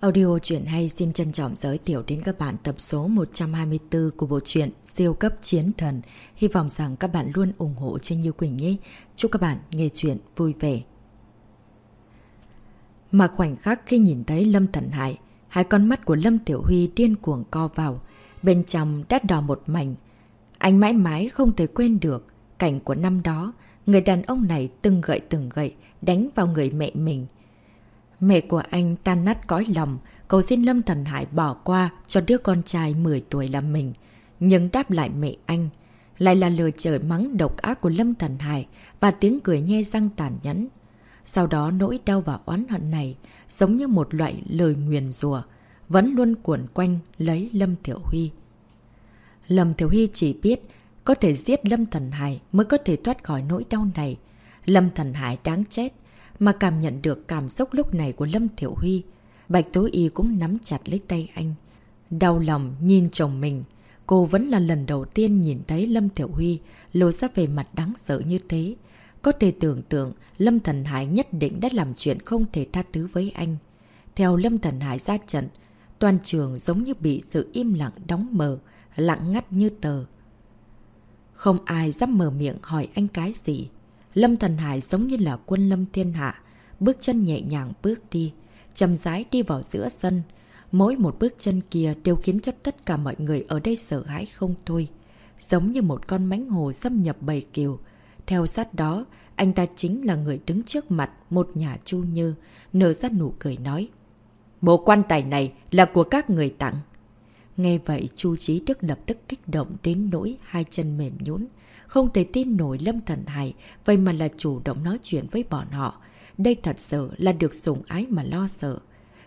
Audio truyện hay xin trân trọng giới thiệu đến các bạn tập số 124 của bộ truyện Siêu cấp chiến thần. Hy vọng rằng các bạn luôn ủng hộ trên Như Quỳnh nhé. Chúc các bạn nghe truyện vui vẻ. Mà khoảnh khắc khi nhìn thấy Lâm Thần Hải, hai con mắt của Lâm Tiểu Huy điên cuồng co vào. Bên trong đắt đỏ một mảnh. Anh mãi mãi không thể quên được cảnh của năm đó. Người đàn ông này từng gậy từng gậy đánh vào người mẹ mình. Mẹ của anh tan nát cõi lòng, cầu xin Lâm Thần Hải bỏ qua cho đứa con trai 10 tuổi là mình. Nhưng đáp lại mẹ anh, lại là lời trời mắng độc ác của Lâm Thần Hải và tiếng cười nhe răng tàn nhẫn. Sau đó nỗi đau và oán hận này giống như một loại lời nguyền rùa, vẫn luôn cuộn quanh lấy Lâm Thiểu Huy. Lâm Thiểu Huy chỉ biết có thể giết Lâm Thần Hải mới có thể thoát khỏi nỗi đau này. Lâm Thần Hải đáng chết, mà cảm nhận được cảm xúc lúc này của Lâm Thiểu Huy. Bạch Tố Y cũng nắm chặt lấy tay anh. Đau lòng nhìn chồng mình. Cô vẫn là lần đầu tiên nhìn thấy Lâm Thiểu Huy lôi ra về mặt đáng sợ như thế. Có thể tưởng tượng Lâm Thần Hải nhất định đã làm chuyện không thể tha thứ với anh. Theo Lâm Thần Hải ra trận, toàn trường giống như bị sự im lặng đóng mờ, lặng ngắt như tờ. Không ai dám mở miệng hỏi anh cái gì. Lâm Thần Hải giống như là quân lâm thiên hạ, bước chân nhẹ nhàng bước đi, chầm rái đi vào giữa sân. Mỗi một bước chân kia đều khiến cho tất cả mọi người ở đây sợ hãi không thôi. Giống như một con mánh hồ xâm nhập bầy kiều. Theo sát đó, anh ta chính là người đứng trước mặt một nhà chu như, nở ra nụ cười nói. Bộ quan tài này là của các người tặng. Nghe vậy, Chu Chí Đức lập tức kích động đến nỗi hai chân mềm nhũn không thể tin nổi Lâm Thần Hải, vậy mà là chủ động nói chuyện với bọn họ. Đây thật sự là được sủng ái mà lo sợ,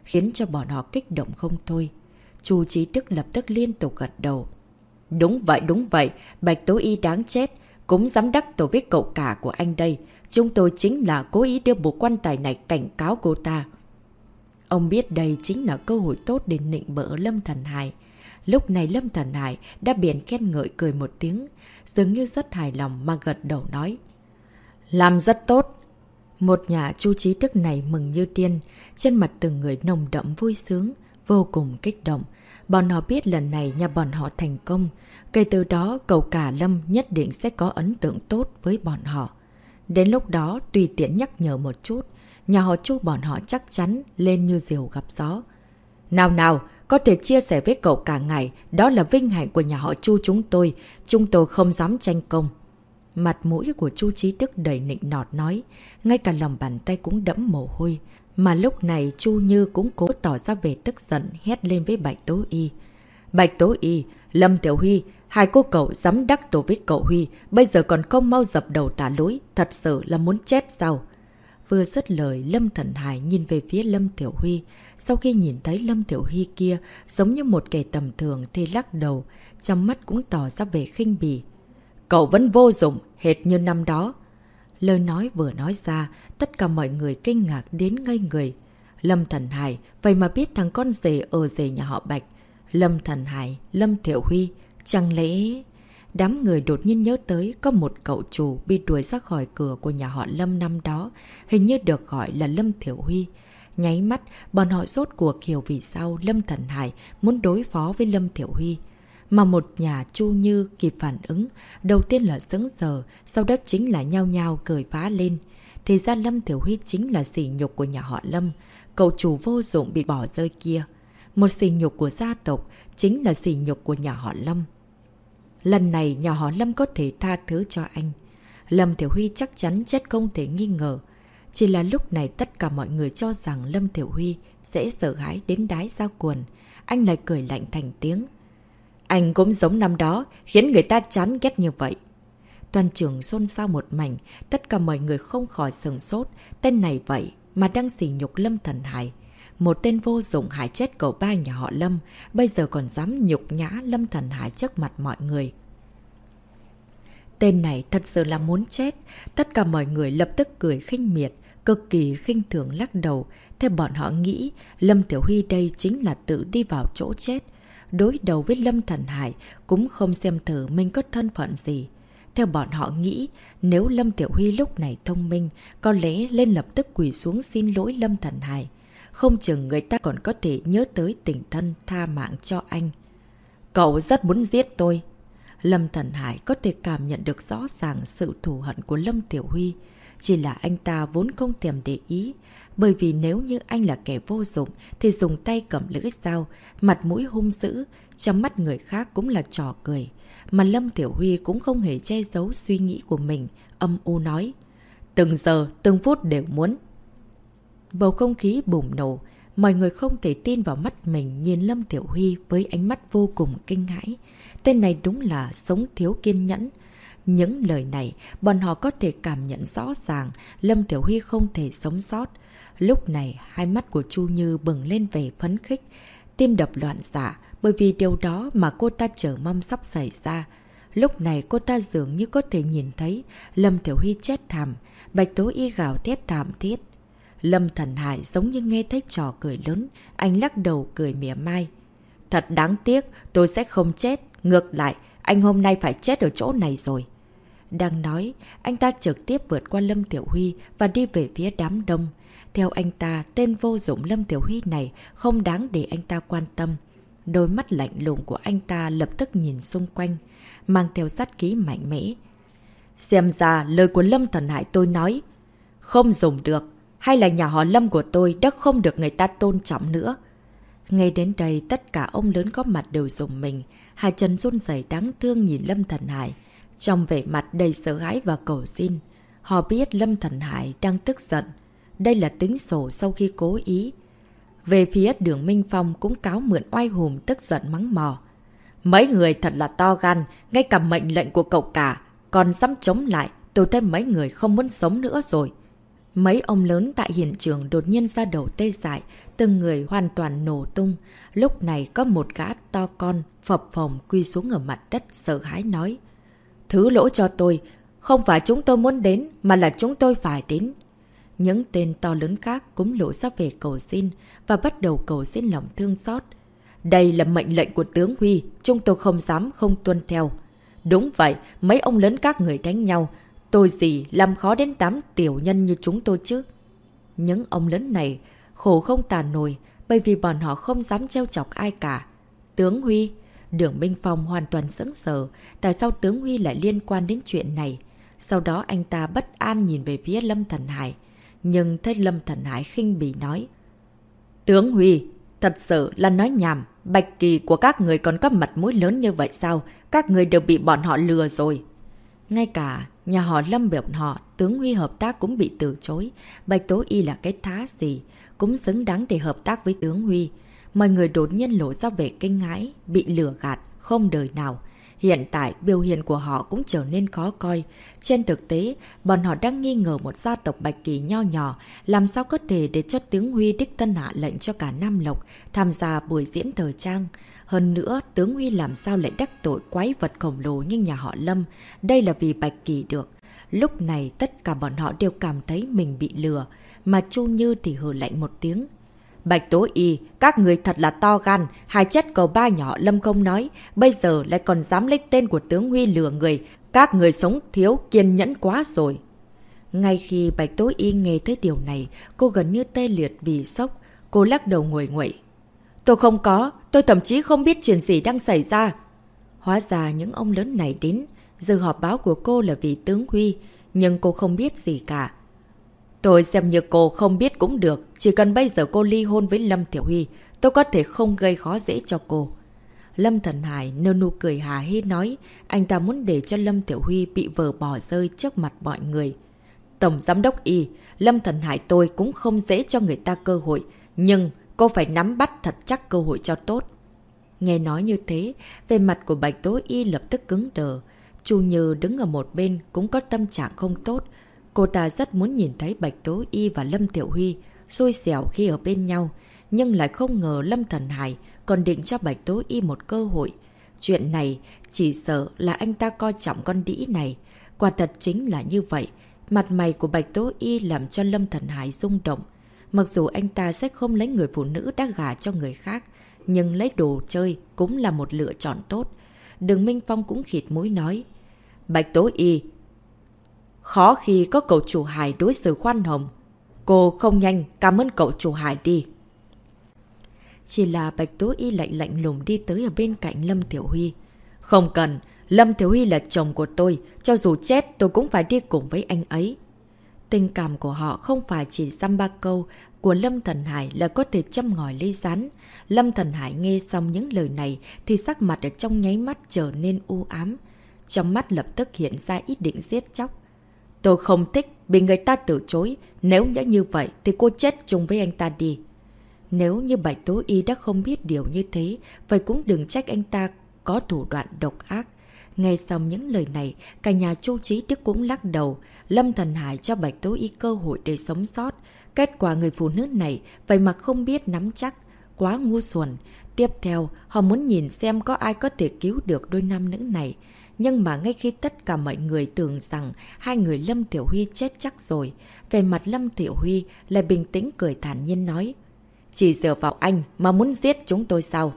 khiến cho bọn họ kích động không thôi. Chu Chí Đức lập tức liên tục gật đầu. Đúng vậy, đúng vậy, Bạch Tố Y đáng chết, cũng dám đắc tổ với cậu cả của anh đây. Chúng tôi chính là cố ý đưa bộ quan tài này cảnh cáo cô ta. Ông biết đây chính là cơ hội tốt để nịnh bỡ Lâm Thần Hải. Lúc này Lâm Thần Hải đã biển khen ngợi cười một tiếng, dường như rất hài lòng mà gật đầu nói. Làm rất tốt. Một nhà chu trí thức này mừng như tiên, trên mặt từng người nồng đậm vui sướng, vô cùng kích động. Bọn họ biết lần này nhà bọn họ thành công, kể từ đó cầu cả Lâm nhất định sẽ có ấn tượng tốt với bọn họ. Đến lúc đó tùy tiện nhắc nhở một chút, nhà họ chu bọn họ chắc chắn lên như diều gặp gió. Nào nào, có thể chia sẻ với cậu cả ngày, đó là vinh hạnh của nhà họ Chu chúng tôi, chúng tôi không dám tranh công. Mặt mũi của Chu Trí Đức đầy nịnh nọt nói, ngay cả lòng bàn tay cũng đẫm mồ hôi. Mà lúc này Chu Như cũng cố tỏ ra về tức giận hét lên với Bạch Tố Y. Bạch Tố Y, Lâm Tiểu Huy, hai cô cậu dám đắc tổ với cậu Huy, bây giờ còn không mau dập đầu tả lối, thật sự là muốn chết sao? Vừa dứt lời, Lâm Thần Hải nhìn về phía Lâm Tiểu Huy. Sau khi nhìn thấy Lâm Tiểu Huy kia giống như một kẻ tầm thường thì lắc đầu, trong mắt cũng tỏ ra về khinh bỉ. Cậu vẫn vô dụng, hệt như năm đó. Lời nói vừa nói ra, tất cả mọi người kinh ngạc đến ngây người. Lâm Thần Hải, vậy mà biết thằng con rể ở rể nhà họ Bạch. Lâm Thần Hải, Lâm Tiểu Huy, chẳng lẽ... Đám người đột nhiên nhớ tới có một cậu chủ bị đuổi ra khỏi cửa của nhà họ Lâm năm đó, hình như được gọi là Lâm Thiểu Huy. Nháy mắt, bọn họ rốt cuộc hiểu vì sao Lâm Thần Hải muốn đối phó với Lâm Thiểu Huy. Mà một nhà chu như kịp phản ứng, đầu tiên là sững sờ, sau đó chính là nhao nhao cười phá lên. Thì ra Lâm Thiểu Huy chính là sỉ nhục của nhà họ Lâm, cậu chủ vô dụng bị bỏ rơi kia. Một sỉ nhục của gia tộc chính là sỉ nhục của nhà họ Lâm. Lần này nhà họ Lâm có thể tha thứ cho anh. Lâm Thiểu Huy chắc chắn chết không thể nghi ngờ. Chỉ là lúc này tất cả mọi người cho rằng Lâm Thiểu Huy sẽ sợ hãi đến đái ra quần. Anh lại cười lạnh thành tiếng. Anh cũng giống năm đó, khiến người ta chán ghét như vậy. Toàn trường xôn xao một mảnh, tất cả mọi người không khỏi sừng sốt. Tên này vậy mà đang xỉ nhục Lâm Thần Hải. Một tên vô dụng hại chết cậu ba nhà họ Lâm, bây giờ còn dám nhục nhã Lâm Thần Hải trước mặt mọi người. Tên này thật sự là muốn chết. Tất cả mọi người lập tức cười khinh miệt, cực kỳ khinh thường lắc đầu. Theo bọn họ nghĩ, Lâm Tiểu Huy đây chính là tự đi vào chỗ chết. Đối đầu với Lâm Thần Hải cũng không xem thử mình có thân phận gì. Theo bọn họ nghĩ, nếu Lâm Tiểu Huy lúc này thông minh, có lẽ lên lập tức quỷ xuống xin lỗi Lâm Thần Hải không chừng người ta còn có thể nhớ tới tình thân tha mạng cho anh. Cậu rất muốn giết tôi. Lâm Thần Hải có thể cảm nhận được rõ ràng sự thù hận của Lâm Tiểu Huy. Chỉ là anh ta vốn không thèm để ý. Bởi vì nếu như anh là kẻ vô dụng thì dùng tay cầm lưỡi dao, mặt mũi hung dữ, trong mắt người khác cũng là trò cười. Mà Lâm Tiểu Huy cũng không hề che giấu suy nghĩ của mình, âm u nói. Từng giờ, từng phút đều muốn. Bầu không khí bùng nổ, mọi người không thể tin vào mắt mình nhìn Lâm Tiểu Huy với ánh mắt vô cùng kinh hãi. Tên này đúng là sống thiếu kiên nhẫn. Những lời này, bọn họ có thể cảm nhận rõ ràng Lâm Tiểu Huy không thể sống sót. Lúc này, hai mắt của Chu Như bừng lên vẻ phấn khích, tim đập loạn xạ, bởi vì điều đó mà cô ta chờ mong sắp xảy ra. Lúc này cô ta dường như có thể nhìn thấy Lâm Tiểu Huy chết thảm, Bạch Tố Y gào thét thảm thiết. Lâm Thần Hải giống như nghe thấy trò cười lớn, anh lắc đầu cười mỉa mai. Thật đáng tiếc, tôi sẽ không chết. Ngược lại, anh hôm nay phải chết ở chỗ này rồi. Đang nói, anh ta trực tiếp vượt qua Lâm Tiểu Huy và đi về phía đám đông. Theo anh ta, tên vô dụng Lâm Tiểu Huy này không đáng để anh ta quan tâm. Đôi mắt lạnh lùng của anh ta lập tức nhìn xung quanh, mang theo sát ký mạnh mẽ. Xem ra lời của Lâm Thần Hải tôi nói, không dùng được, hay là nhà họ Lâm của tôi đã không được người ta tôn trọng nữa. Ngay đến đây, tất cả ông lớn có mặt đều dùng mình, hai chân run rẩy đáng thương nhìn Lâm Thần Hải, trong vẻ mặt đầy sợ hãi và cầu xin. Họ biết Lâm Thần Hải đang tức giận. Đây là tính sổ sau khi cố ý. Về phía đường Minh Phong cũng cáo mượn oai hùm tức giận mắng mò. Mấy người thật là to gan, ngay cả mệnh lệnh của cậu cả. Còn dám chống lại, tôi thấy mấy người không muốn sống nữa rồi. Mấy ông lớn tại hiện trường đột nhiên ra đầu tê dại, từng người hoàn toàn nổ tung. Lúc này có một gã to con, phập phồng quy xuống ở mặt đất sợ hãi nói. Thứ lỗi cho tôi, không phải chúng tôi muốn đến, mà là chúng tôi phải đến. Những tên to lớn khác cũng lộ ra về cầu xin và bắt đầu cầu xin lòng thương xót. Đây là mệnh lệnh của tướng Huy, chúng tôi không dám không tuân theo. Đúng vậy, mấy ông lớn các người đánh nhau, tôi gì làm khó đến tám tiểu nhân như chúng tôi chứ. Những ông lớn này khổ không tàn nổi bởi vì bọn họ không dám treo chọc ai cả. Tướng Huy, Đường Minh Phong hoàn toàn sững sờ, tại sao tướng Huy lại liên quan đến chuyện này? Sau đó anh ta bất an nhìn về phía Lâm Thần Hải, nhưng thấy Lâm Thần Hải khinh bỉ nói. Tướng Huy, thật sự là nói nhảm, bạch kỳ của các người còn có mặt mũi lớn như vậy sao? Các người đều bị bọn họ lừa rồi. Ngay cả nhà họ Lâm bọn họ, tướng Huy hợp tác cũng bị từ chối. Bạch Tố Y là cái thá gì? Cũng xứng đáng để hợp tác với tướng Huy. Mọi người đột nhiên lộ ra vẻ kinh ngãi, bị lừa gạt, không đời nào. Hiện tại, biểu hiện của họ cũng trở nên khó coi. Trên thực tế, bọn họ đang nghi ngờ một gia tộc Bạch Kỳ nho nhỏ, làm sao có thể để cho tướng Huy đích tân hạ lệnh cho cả Nam Lộc tham gia buổi diễn thời trang. Hơn nữa, tướng Huy làm sao lại đắc tội quái vật khổng lồ như nhà họ Lâm, đây là vì Bạch Kỳ được. Lúc này tất cả bọn họ đều cảm thấy mình bị lừa, mà Chu Như thì hừ lạnh một tiếng, Bạch Tố Y, các người thật là to gan, hai chất cầu ba nhỏ Lâm không nói, bây giờ lại còn dám lấy tên của tướng Huy lừa người, các người sống thiếu kiên nhẫn quá rồi. Ngay khi Bạch Tố Y nghe thấy điều này, cô gần như tê liệt vì sốc, cô lắc đầu ngồi nguậy. Tôi không có, tôi thậm chí không biết chuyện gì đang xảy ra. Hóa ra những ông lớn này đến, giờ họp báo của cô là vì tướng Huy, nhưng cô không biết gì cả. Tôi xem như cô không biết cũng được, chỉ cần bây giờ cô ly hôn với Lâm Tiểu Huy, tôi có thể không gây khó dễ cho cô. Lâm Thần Hải nơ nụ cười hà hê nói, anh ta muốn để cho Lâm Tiểu Huy bị vờ bỏ rơi trước mặt mọi người. Tổng Giám đốc Y, Lâm Thần Hải tôi cũng không dễ cho người ta cơ hội, nhưng cô phải nắm bắt thật chắc cơ hội cho tốt. Nghe nói như thế, về mặt của Bạch Tố Y lập tức cứng đờ. Chu Như đứng ở một bên cũng có tâm trạng không tốt, Cô ta rất muốn nhìn thấy Bạch Tố Y và Lâm Tiểu Huy xui xẻo khi ở bên nhau, nhưng lại không ngờ Lâm Thần Hải còn định cho Bạch Tố Y một cơ hội. Chuyện này chỉ sợ là anh ta coi trọng con đĩ này. Quả thật chính là như vậy. Mặt mày của Bạch Tố Y làm cho Lâm Thần Hải rung động. Mặc dù anh ta sẽ không lấy người phụ nữ đã gả cho người khác, nhưng lấy đồ chơi cũng là một lựa chọn tốt. Đường Minh Phong cũng khịt mũi nói. Bạch Tố Y, Khó khi có cậu chủ hải đối xử khoan hồng. Cô không nhanh, cảm ơn cậu chủ hải đi. Chỉ là Bạch Tố Y lạnh lạnh lùng đi tới ở bên cạnh Lâm Tiểu Huy. Không cần, Lâm Tiểu Huy là chồng của tôi, cho dù chết tôi cũng phải đi cùng với anh ấy. Tình cảm của họ không phải chỉ xăm ba câu của Lâm Thần Hải là có thể châm ngòi ly rán. Lâm Thần Hải nghe xong những lời này thì sắc mặt ở trong nháy mắt trở nên u ám. Trong mắt lập tức hiện ra ý định giết chóc. Tôi không thích bị người ta từ chối. Nếu như vậy thì cô chết chung với anh ta đi. Nếu như Bạch Tố Y đã không biết điều như thế, vậy cũng đừng trách anh ta có thủ đoạn độc ác. Ngay sau những lời này, cả nhà Chu Chí Đức cũng lắc đầu. Lâm Thần Hải cho Bạch Tố Y cơ hội để sống sót. Kết quả người phụ nữ này vậy mà không biết nắm chắc. Quá ngu xuẩn. Tiếp theo, họ muốn nhìn xem có ai có thể cứu được đôi nam nữ này. Nhưng mà ngay khi tất cả mọi người tưởng rằng hai người Lâm Tiểu Huy chết chắc rồi, về mặt Lâm Tiểu Huy lại bình tĩnh cười thản nhiên nói. Chỉ dựa vào anh mà muốn giết chúng tôi sao?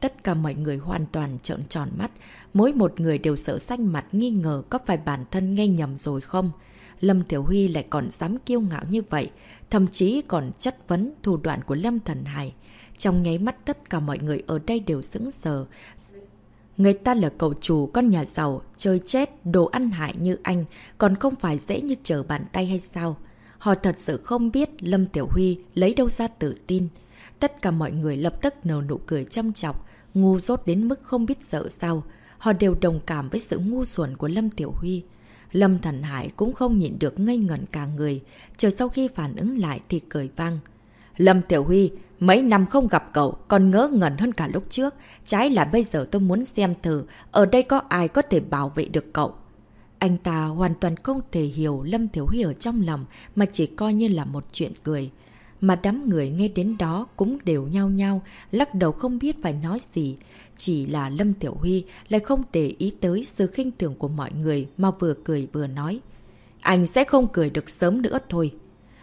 Tất cả mọi người hoàn toàn trợn tròn mắt, mỗi một người đều sợ xanh mặt nghi ngờ có phải bản thân nghe nhầm rồi không? Lâm Tiểu Huy lại còn dám kiêu ngạo như vậy, thậm chí còn chất vấn thủ đoạn của Lâm Thần Hải. Trong nháy mắt tất cả mọi người ở đây đều sững sờ. Người ta là cậu chủ con nhà giàu, chơi chết, đồ ăn hại như anh, còn không phải dễ như trở bàn tay hay sao? Họ thật sự không biết Lâm Tiểu Huy lấy đâu ra tự tin. Tất cả mọi người lập tức nở nụ cười chăm chọc, ngu dốt đến mức không biết sợ sao. Họ đều đồng cảm với sự ngu xuẩn của Lâm Tiểu Huy. Lâm Thần Hải cũng không nhịn được ngây ngẩn cả người, chờ sau khi phản ứng lại thì cười vang. Lâm Tiểu Huy, mấy năm không gặp cậu còn ngỡ ngẩn hơn cả lúc trước. Trái là bây giờ tôi muốn xem thử ở đây có ai có thể bảo vệ được cậu. Anh ta hoàn toàn không thể hiểu Lâm Thiếu Huy ở trong lòng mà chỉ coi như là một chuyện cười. Mà đám người nghe đến đó cũng đều nhau nhau, lắc đầu không biết phải nói gì. Chỉ là Lâm Tiểu Huy lại không để ý tới sự khinh thường của mọi người mà vừa cười vừa nói. Anh sẽ không cười được sớm nữa thôi.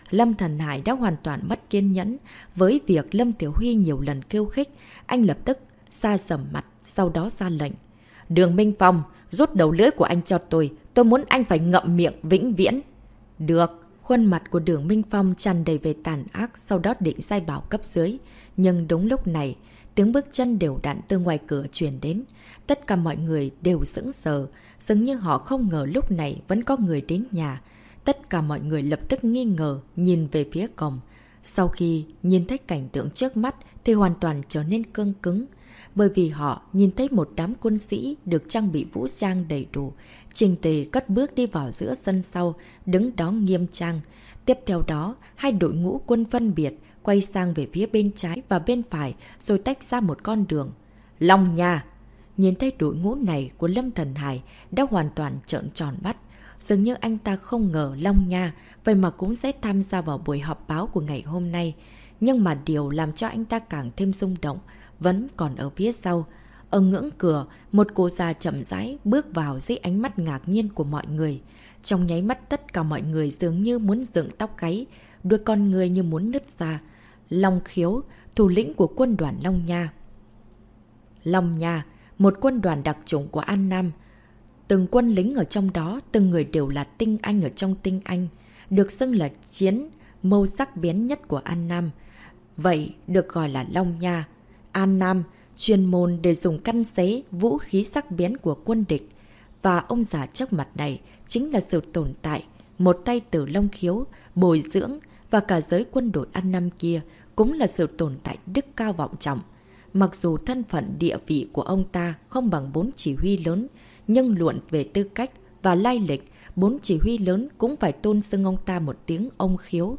Lâm Thần Hải đã hoàn toàn mất kiên nhẫn với việc Lâm Tiểu Huy nhiều lần kêu khích. Anh lập tức xa sầm mặt, sau đó ra lệnh. Đường Minh Phong, rút đầu lưỡi của anh cho tôi, tôi muốn anh phải ngậm miệng vĩnh viễn. Được. Khuôn mặt của đường Minh Phong tràn đầy về tàn ác, sau đó định sai bảo cấp dưới. Nhưng đúng lúc này, tiếng bước chân đều đặn từ ngoài cửa truyền đến. Tất cả mọi người đều sững sờ, dường như họ không ngờ lúc này vẫn có người đến nhà. Tất cả mọi người lập tức nghi ngờ, nhìn về phía cổng. Sau khi nhìn thấy cảnh tượng trước mắt thì hoàn toàn trở nên cương cứng. Bởi vì họ nhìn thấy một đám quân sĩ được trang bị vũ trang đầy đủ, trình tề cất bước đi vào giữa sân sau, đứng đó nghiêm trang. Tiếp theo đó, hai đội ngũ quân phân biệt, quay sang về phía bên trái và bên phải rồi tách ra một con đường. Long nha! Nhìn thấy đội ngũ này của Lâm Thần Hải đã hoàn toàn trợn tròn mắt. Dường như anh ta không ngờ Long Nha vậy mà cũng sẽ tham gia vào buổi họp báo của ngày hôm nay. Nhưng mà điều làm cho anh ta càng thêm rung động vẫn còn ở phía sau. Ở ngưỡng cửa, một cô già chậm rãi bước vào dưới ánh mắt ngạc nhiên của mọi người. Trong nháy mắt tất cả mọi người dường như muốn dựng tóc gáy, đôi con người như muốn nứt ra. Long khiếu, thủ lĩnh của quân đoàn Long Nha. Long Nha, một quân đoàn đặc chủng của An Nam. Từng quân lính ở trong đó, từng người đều là tinh anh ở trong tinh anh, được xưng là chiến mâu sắc biến nhất của An Nam. Vậy được gọi là Long Nha. An Nam, chuyên môn để dùng căn xế vũ khí sắc bén của quân địch. Và ông già trước mặt này chính là sự tồn tại, một tay tử long khiếu, bồi dưỡng và cả giới quân đội An Nam kia cũng là sự tồn tại đức cao vọng trọng. Mặc dù thân phận địa vị của ông ta không bằng bốn chỉ huy lớn, nhưng luận về tư cách và lai lịch, bốn chỉ huy lớn cũng phải tôn xưng ông ta một tiếng ông khiếu.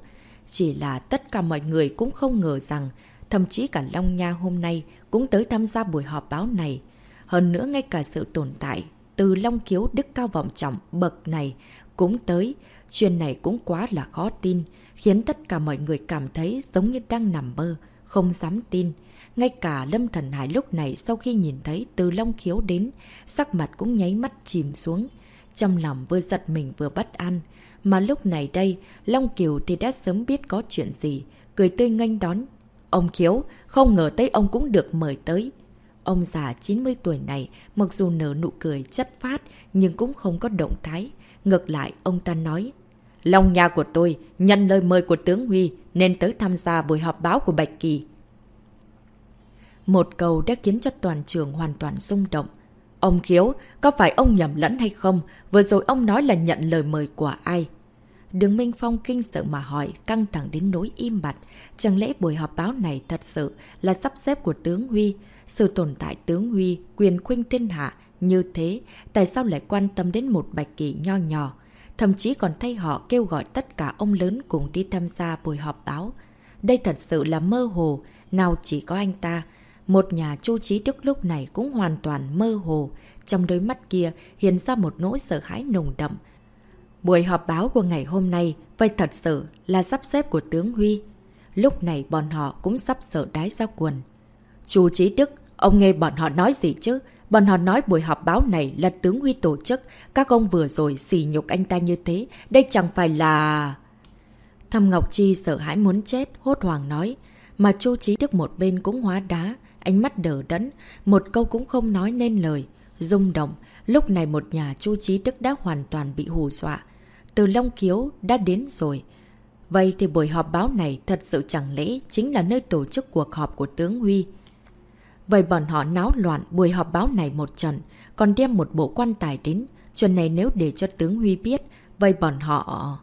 Chỉ là tất cả mọi người cũng không ngờ rằng Thậm chí cả Long Nha hôm nay cũng tới tham gia buổi họp báo này. Hơn nữa ngay cả sự tồn tại từ Long Kiếu đức cao vọng trọng bậc này cũng tới. Chuyện này cũng quá là khó tin, khiến tất cả mọi người cảm thấy giống như đang nằm mơ, không dám tin. Ngay cả Lâm Thần Hải lúc này sau khi nhìn thấy từ Long Khiếu đến, sắc mặt cũng nháy mắt chìm xuống. Trong lòng vừa giật mình vừa bất an. Mà lúc này đây, Long Kiều thì đã sớm biết có chuyện gì, cười tươi nganh đón Ông Khiếu, không ngờ tới ông cũng được mời tới. Ông già 90 tuổi này, mặc dù nở nụ cười chất phát, nhưng cũng không có động thái. Ngược lại, ông ta nói, Lòng nhà của tôi nhận lời mời của tướng Huy nên tới tham gia buổi họp báo của Bạch Kỳ. Một câu đã khiến cho toàn trường hoàn toàn rung động. Ông Khiếu, có phải ông nhầm lẫn hay không? Vừa rồi ông nói là nhận lời mời của ai? Đường Minh Phong kinh sợ mà hỏi, căng thẳng đến nỗi im bặt. Chẳng lẽ buổi họp báo này thật sự là sắp xếp của tướng Huy? Sự tồn tại tướng Huy, quyền khuynh thiên hạ như thế, tại sao lại quan tâm đến một bạch kỳ nho nhỏ? Thậm chí còn thay họ kêu gọi tất cả ông lớn cùng đi tham gia buổi họp báo. Đây thật sự là mơ hồ, nào chỉ có anh ta. Một nhà chu trí đức lúc này cũng hoàn toàn mơ hồ. Trong đôi mắt kia hiện ra một nỗi sợ hãi nồng đậm. Buổi họp báo của ngày hôm nay vậy thật sự là sắp xếp của tướng Huy. Lúc này bọn họ cũng sắp sợ đái ra quần. Chú Trí Đức, ông nghe bọn họ nói gì chứ? Bọn họ nói buổi họp báo này là tướng Huy tổ chức. Các ông vừa rồi xỉ nhục anh ta như thế. Đây chẳng phải là... Thầm Ngọc Chi sợ hãi muốn chết, hốt hoàng nói. Mà Chu Trí Đức một bên cũng hóa đá, ánh mắt đờ đẫn, một câu cũng không nói nên lời. rung động, lúc này một nhà Chu Trí Đức đã hoàn toàn bị hù dọa. Từ Long Kiếu đã đến rồi. Vậy thì buổi họp báo này thật sự chẳng lẽ chính là nơi tổ chức cuộc họp của tướng Huy. Vậy bọn họ náo loạn buổi họp báo này một trận, còn đem một bộ quan tài đến. Chuyện này nếu để cho tướng Huy biết, vậy bọn họ...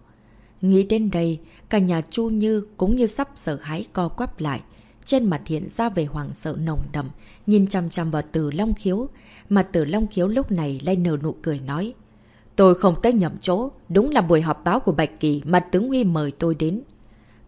Nghĩ đến đây, cả nhà Chu Như cũng như sắp sợ hãi co quắp lại. Trên mặt hiện ra về hoàng sợ nồng đậm, nhìn chăm chăm vào từ Long Khiếu. Mà từ Long Khiếu lúc này lại nở nụ cười nói. Tôi không tới nhầm chỗ, đúng là buổi họp báo của Bạch Kỳ mà tướng Huy mời tôi đến.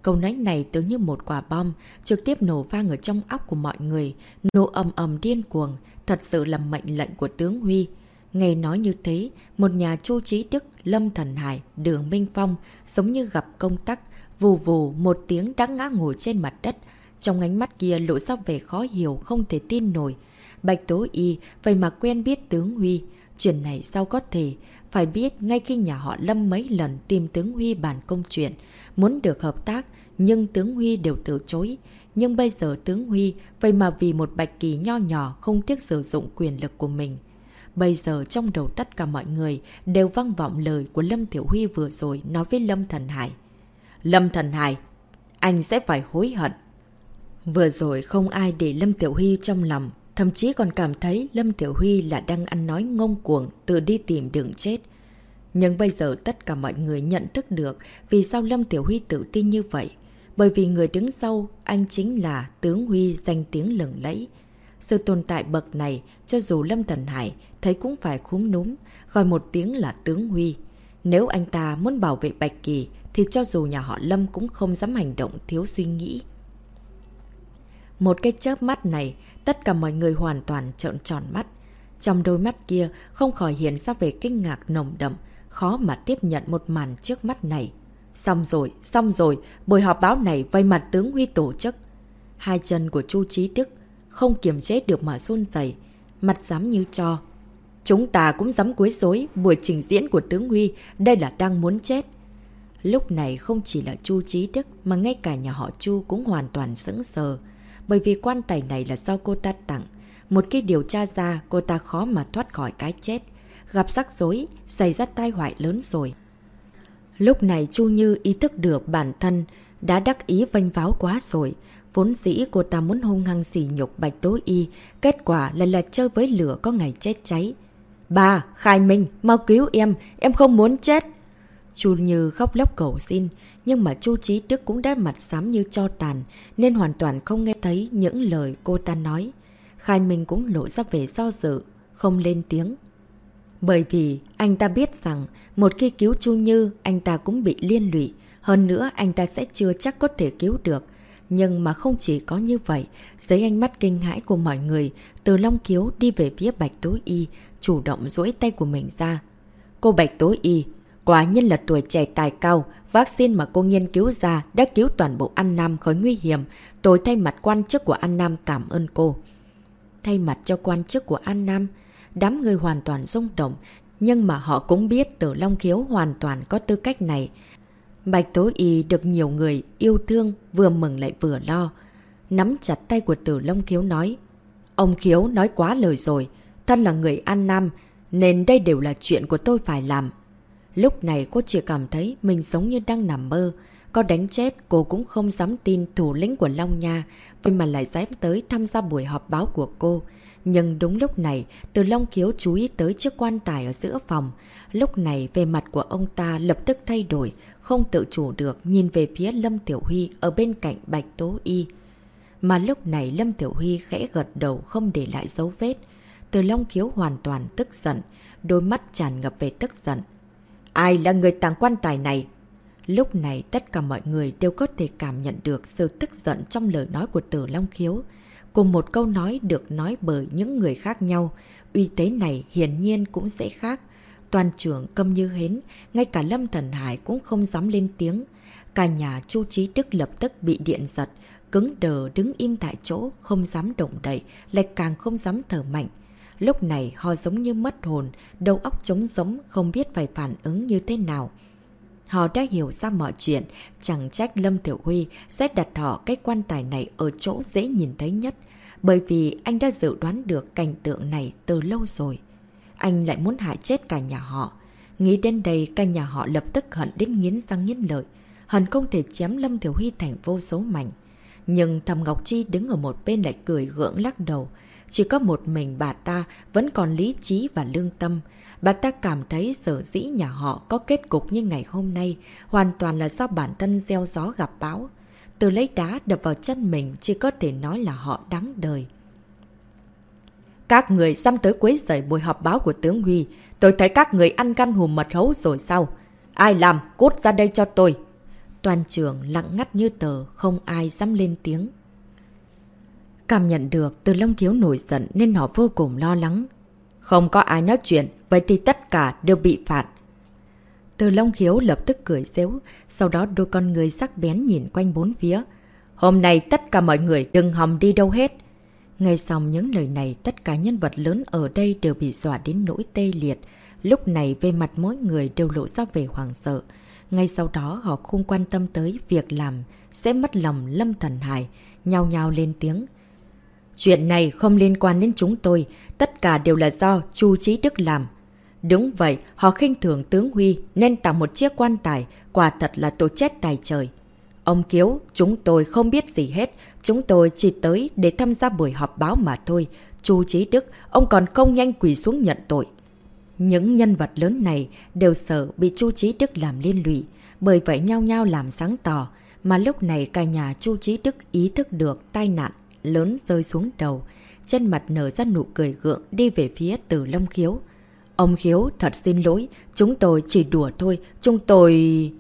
Câu nói này tưởng như một quả bom, trực tiếp nổ vang ở trong óc của mọi người, nổ ầm ầm điên cuồng, thật sự là mệnh lệnh của tướng Huy. Nghe nói như thế, một nhà chu trí đức, Lâm Thần Hải, Đường Minh Phong, giống như gặp công tắc, vù vù một tiếng đã ngã ngồi trên mặt đất. Trong ánh mắt kia lộ ra vẻ khó hiểu, không thể tin nổi. Bạch Tố Y, vậy mà quen biết tướng Huy. Chuyện này sao có thể? Phải biết ngay khi nhà họ Lâm mấy lần tìm tướng Huy bàn công chuyện, muốn được hợp tác, nhưng tướng Huy đều từ chối. Nhưng bây giờ tướng Huy, vậy mà vì một bạch kỳ nho nhỏ không tiếc sử dụng quyền lực của mình. Bây giờ trong đầu tất cả mọi người đều vang vọng lời của Lâm Tiểu Huy vừa rồi nói với Lâm Thần Hải. Lâm Thần Hải, anh sẽ phải hối hận. Vừa rồi không ai để Lâm Tiểu Huy trong lòng, thậm chí còn cảm thấy Lâm Tiểu Huy là đang ăn nói ngông cuồng tự đi tìm đường chết. Nhưng bây giờ tất cả mọi người nhận thức được vì sao Lâm Tiểu Huy tự tin như vậy. Bởi vì người đứng sau anh chính là tướng Huy danh tiếng lừng lẫy. Sự tồn tại bậc này, cho dù Lâm Thần Hải thấy cũng phải khúm núm, gọi một tiếng là tướng Huy. Nếu anh ta muốn bảo vệ Bạch Kỳ, thì cho dù nhà họ Lâm cũng không dám hành động thiếu suy nghĩ. Một cái chớp mắt này, tất cả mọi người hoàn toàn trợn tròn mắt. Trong đôi mắt kia không khỏi hiện ra về kinh ngạc nồng đậm, khó mà tiếp nhận một màn trước mắt này. Xong rồi, xong rồi, buổi họp báo này vây mặt tướng Huy tổ chức. Hai chân của Chu Trí Đức không kiềm chế được mà run dày, mặt dám như cho. Chúng ta cũng dám quấy rối buổi trình diễn của tướng Huy, đây là đang muốn chết. Lúc này không chỉ là Chu Trí Đức mà ngay cả nhà họ Chu cũng hoàn toàn sững sờ. Bởi vì quan tài này là do cô ta tặng. Một khi điều tra ra, cô ta khó mà thoát khỏi cái chết. Gặp rắc rối, xảy ra tai hoại lớn rồi. Lúc này Chu Như ý thức được bản thân đã đắc ý vanh váo quá rồi. Vốn dĩ cô ta muốn hung hăng xỉ nhục Bạch Tố Y, kết quả lại là chơi với lửa có ngày chết cháy. Bà, Khai Minh, mau cứu em, em không muốn chết. Chu Như khóc lóc cầu xin, nhưng mà Chu Trí Đức cũng đã mặt xám như cho tàn, nên hoàn toàn không nghe thấy những lời cô ta nói. Khai Minh cũng lộ ra về do dự, không lên tiếng. Bởi vì anh ta biết rằng một khi cứu Chu Như, anh ta cũng bị liên lụy. Hơn nữa anh ta sẽ chưa chắc có thể cứu được. Nhưng mà không chỉ có như vậy, dưới ánh mắt kinh hãi của mọi người, từ Long Kiếu đi về phía Bạch tối Y, chủ động duỗi tay của mình ra. Cô Bạch tối Y, quả nhân là tuổi trẻ tài cao, vaccine mà cô nghiên cứu ra đã cứu toàn bộ An Nam khỏi nguy hiểm. Tôi thay mặt quan chức của An Nam cảm ơn cô. Thay mặt cho quan chức của An Nam, đám người hoàn toàn rung động, nhưng mà họ cũng biết Tử Long Khiếu hoàn toàn có tư cách này. Bạch Tố Y được nhiều người yêu thương vừa mừng lại vừa lo. Nắm chặt tay của Tử Long Khiếu nói Ông Khiếu nói quá lời rồi, thân là người An Nam, nên đây đều là chuyện của tôi phải làm. Lúc này cô chỉ cảm thấy mình giống như đang nằm mơ, có đánh chết cô cũng không dám tin thủ lĩnh của Long Nha, vậy mà lại dám tới tham gia buổi họp báo của cô. Nhưng đúng lúc này, từ Long Khiếu chú ý tới chiếc quan tài ở giữa phòng. Lúc này, về mặt của ông ta lập tức thay đổi, không tự chủ được nhìn về phía Lâm Tiểu Huy ở bên cạnh Bạch Tố Y. Mà lúc này Lâm Tiểu Huy khẽ gật đầu không để lại dấu vết. Từ Long Khiếu hoàn toàn tức giận, đôi mắt tràn ngập về tức giận. Ai là người tàng quan tài này? Lúc này tất cả mọi người đều có thể cảm nhận được sự tức giận trong lời nói của Tử Long Khiếu. Cùng một câu nói được nói bởi những người khác nhau, uy tế này hiển nhiên cũng sẽ khác. Toàn trưởng câm như hến, ngay cả Lâm Thần Hải cũng không dám lên tiếng. Cả nhà Chu Trí Đức lập tức bị điện giật, cứng đờ đứng im tại chỗ, không dám động đậy, lại càng không dám thở mạnh. Lúc này họ giống như mất hồn, đầu óc trống giống, không biết phải phản ứng như thế nào. Họ đã hiểu ra mọi chuyện, chẳng trách Lâm Tiểu Huy sẽ đặt họ cái quan tài này ở chỗ dễ nhìn thấy nhất, bởi vì anh đã dự đoán được cảnh tượng này từ lâu rồi. Anh lại muốn hại chết cả nhà họ. Nghĩ đến đây, cả nhà họ lập tức hận đến nghiến răng nghiến lợi. Hận không thể chém Lâm Tiểu Huy thành vô số mảnh. Nhưng Thầm Ngọc Chi đứng ở một bên lại cười gượng lắc đầu. Chỉ có một mình bà ta vẫn còn lý trí và lương tâm. Bà ta cảm thấy sở dĩ nhà họ có kết cục như ngày hôm nay hoàn toàn là do bản thân gieo gió gặp bão. Từ lấy đá đập vào chân mình chỉ có thể nói là họ đáng đời. Các người xăm tới quấy rời buổi họp báo của tướng Huy. Tôi thấy các người ăn căn hùm mật hấu rồi sao? Ai làm? Cút ra đây cho tôi. Toàn trường lặng ngắt như tờ, không ai dám lên tiếng. Cảm nhận được từ Long Kiếu nổi giận nên họ vô cùng lo lắng. Không có ai nói chuyện, vậy thì tất cả đều bị phạt. Từ Long Khiếu lập tức cười xéo, sau đó đôi con người sắc bén nhìn quanh bốn phía. Hôm nay tất cả mọi người đừng hòng đi đâu hết. Ngay xong những lời này, tất cả nhân vật lớn ở đây đều bị dọa đến nỗi tê liệt. Lúc này về mặt mỗi người đều lộ ra về hoàng sợ. Ngay sau đó họ không quan tâm tới việc làm sẽ mất lòng Lâm Thần Hải, nhao nhao lên tiếng. Chuyện này không liên quan đến chúng tôi, tất cả đều là do Chu chí Đức làm. Đúng vậy, họ khinh thường tướng Huy nên tặng một chiếc quan tài, quả thật là tội chết tài trời. Ông Kiếu, chúng tôi không biết gì hết, chúng tôi chỉ tới để tham gia buổi họp báo mà thôi. Chu chí Đức, ông còn không nhanh quỳ xuống nhận tội. Những nhân vật lớn này đều sợ bị Chu chí Đức làm liên lụy, bởi vậy nhau nhau làm sáng tỏ, mà lúc này cả nhà Chu chí Đức ý thức được tai nạn lớn rơi xuống đầu, chân mặt nở ra nụ cười gượng đi về phía từ Long Khiếu. Ông Khiếu thật xin lỗi, chúng tôi chỉ đùa thôi, chúng tôi...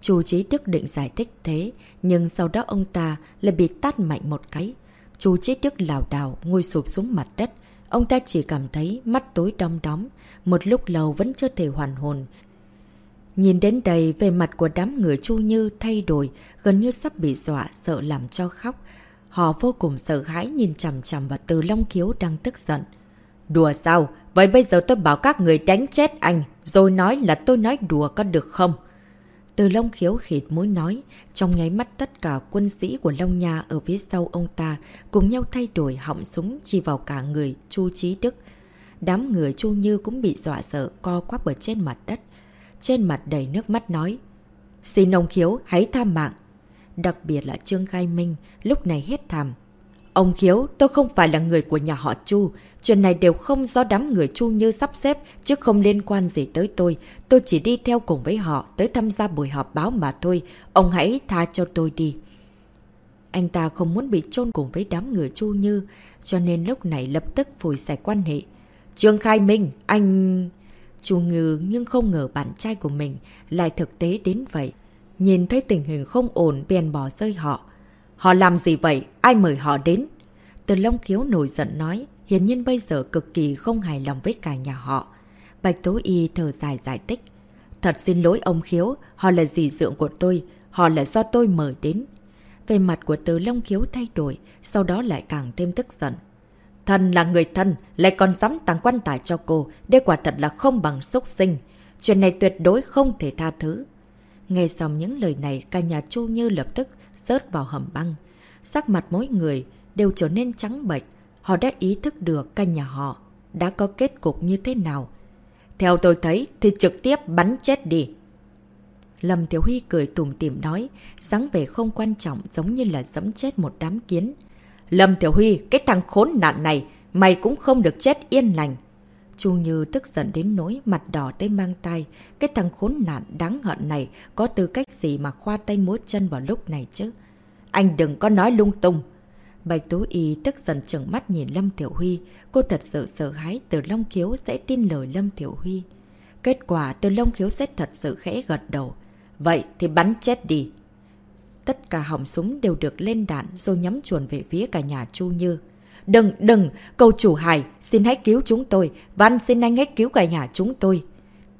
Chu Chí Đức định giải thích thế, nhưng sau đó ông ta lại bị tát mạnh một cái. Chu Chí Đức lào đảo ngồi sụp xuống mặt đất. Ông ta chỉ cảm thấy mắt tối đom đóm, một lúc lâu vẫn chưa thể hoàn hồn. Nhìn đến đây, về mặt của đám người Chu Như thay đổi, gần như sắp bị dọa, sợ làm cho khóc. Họ vô cùng sợ hãi nhìn chằm chằm vào từ Long Kiếu đang tức giận. Đùa sao? Vậy bây giờ tôi bảo các người đánh chết anh, rồi nói là tôi nói đùa có được không? Từ Long Khiếu khịt mũi nói, trong nháy mắt tất cả quân sĩ của Long Nha ở phía sau ông ta cùng nhau thay đổi họng súng chỉ vào cả người Chu Trí Đức. Đám người Chu Như cũng bị dọa sợ co quắp ở trên mặt đất. Trên mặt đầy nước mắt nói, Xin ông Khiếu hãy tha mạng, Đặc biệt là Trương Khai Minh, lúc này hết thảm. Ông Khiếu, tôi không phải là người của nhà họ Chu. Chuyện này đều không do đám người Chu như sắp xếp, chứ không liên quan gì tới tôi. Tôi chỉ đi theo cùng với họ, tới tham gia buổi họp báo mà thôi. Ông hãy tha cho tôi đi. Anh ta không muốn bị chôn cùng với đám người Chu Như, cho nên lúc này lập tức phủi sạch quan hệ. Trương Khai Minh, anh... Chu Ngư nhưng không ngờ bạn trai của mình lại thực tế đến vậy. Nhìn thấy tình hình không ổn bèn bỏ rơi họ. Họ làm gì vậy? Ai mời họ đến? Từ Long Khiếu nổi giận nói, hiển nhiên bây giờ cực kỳ không hài lòng với cả nhà họ. Bạch Tố Y thở dài giải thích. Thật xin lỗi ông Khiếu, họ là dì dượng của tôi, họ là do tôi mời đến. Về mặt của từ Long Khiếu thay đổi, sau đó lại càng thêm tức giận. Thần là người thân, lại còn dám tăng quan tài cho cô, đây quả thật là không bằng xúc sinh. Chuyện này tuyệt đối không thể tha thứ. Nghe xong những lời này, cả nhà Chu Như lập tức rớt vào hầm băng. Sắc mặt mỗi người đều trở nên trắng bệch. Họ đã ý thức được căn nhà họ đã có kết cục như thế nào. Theo tôi thấy thì trực tiếp bắn chết đi. Lâm thiếu Huy cười tùm tìm nói, dáng vẻ không quan trọng giống như là dẫm chết một đám kiến. Lâm thiếu Huy, cái thằng khốn nạn này, mày cũng không được chết yên lành. Chu Như tức giận đến nỗi mặt đỏ tới mang tay. Cái thằng khốn nạn đáng hận này có tư cách gì mà khoa tay múa chân vào lúc này chứ? Anh đừng có nói lung tung. Bạch Tố Y tức giận trừng mắt nhìn Lâm Tiểu Huy. Cô thật sự sợ hãi từ Long Khiếu sẽ tin lời Lâm Tiểu Huy. Kết quả từ Long Khiếu sẽ thật sự khẽ gật đầu. Vậy thì bắn chết đi. Tất cả hỏng súng đều được lên đạn rồi nhắm chuồn về phía cả nhà Chu Như. Đừng, đừng, cầu chủ Hải, xin hãy cứu chúng tôi, Văn xin anh hãy cứu cả nhà chúng tôi.